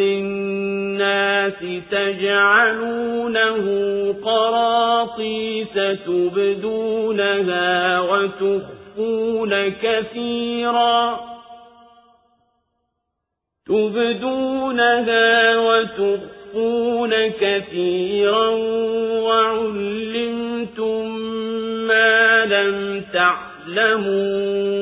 للناس تجعلونه قراطيس تبدونها وتخفون كثيرا تبدونها وتخفون كثيرا وعلمتم ما لم تعلموا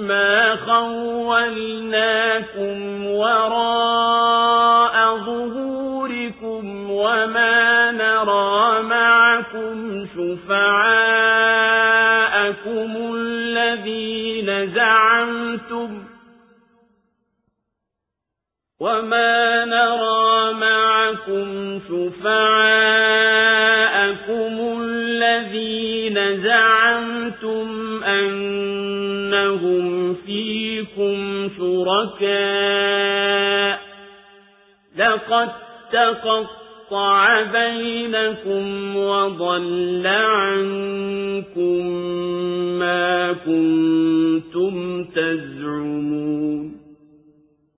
ما خولناكم وراء ظهوركم وما نرى معكم شفعاءكم الذين زعمتم وما نرى معكم شفعاءكم الذين زعمتم أنهم فيكم شركاء لقد تقطع بينكم وضل عنكم